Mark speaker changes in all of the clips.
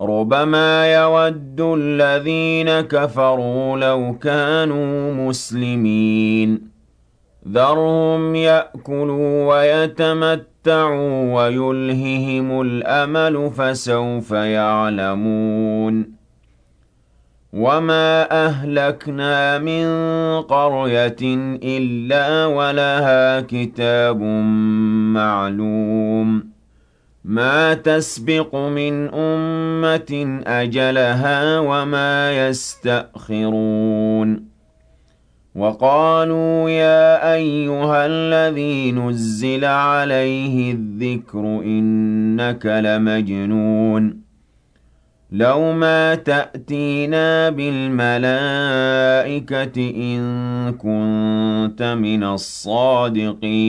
Speaker 1: ربما يود الذين كفروا لو كانوا مسلمين ذرهم يأكلوا ويتمتعوا ويلههم الأمل فسوف يعلمون وما أهلكنا من قرية إلا ولها كتاب معلوم ما تسبق من أمة أجلها وما يستأخرون. وقالوا يا أيها الذي نزل عليه الذكر إنك لمجنون. لو ما تأتينا بالملائكة إن كنت من الصادقين.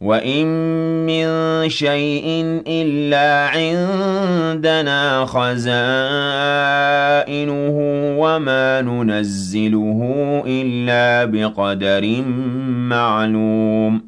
Speaker 1: وَإِن مِّن شَيْءٍ إِلَّا عِندَنَا خَزَائِنُهُ وَمَا نُنَزِّلُهُ إِلَّا بِقَدَرٍ مَّعْلُومٍ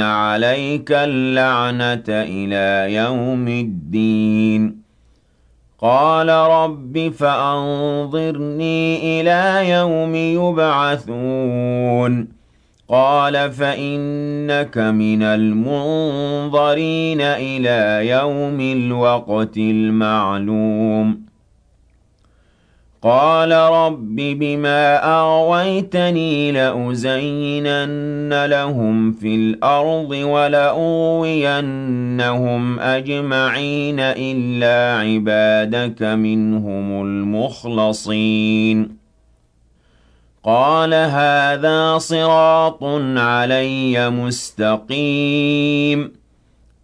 Speaker 1: عَلَيْكَ اللَّعْنَةَ إِلَىٰ يَوْمِ الدِّينِ قَالَ رَبِّ فَأَنظِرْنِي إِلَىٰ يَوْمِ يُبْعَثُونَ قَالَ فَإِنَّكَ مِنَ الْمُنظَرِينَ إِلَىٰ يَوْمِ الْوَقْتِ الْمَعْلُومِ قَالَ رَبِّ بِمَا أَغْوَيْتَنِي لَأُزَيِّنَنَّ لَهُمْ فِي الْأَرْضِ وَلَأُغْوِيَنَّهُمْ أَجْمَعِينَ إِلَّا عِبَادَكَ مِنْهُمُ الْمُخْلَصِينَ. قَالَ هَٰذَا صِرَاطٌ عَلَيَّ مُسْتَقِيمٌ.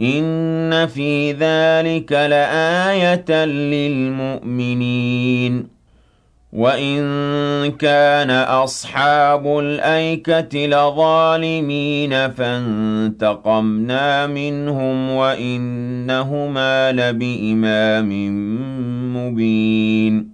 Speaker 1: إِنَّ فِي ذَلِكَ لَآيَةً لِّلْمُؤْمِنِينَ وَإِن كَانَ أَصْحَابُ الْأَيْكَةِ لَظَالِمِينَ فَانتَقَمْنَا مِنْهُمْ وَإِنَّهُمَا لَبِإِمَامٍ مُّبِينٍ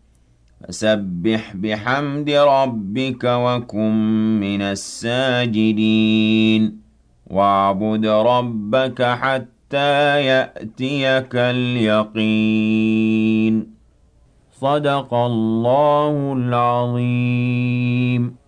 Speaker 1: فسبح بحمد ربك وكن من الساجدين. واعبد ربك حتى يأتيك اليقين. صدق الله العظيم.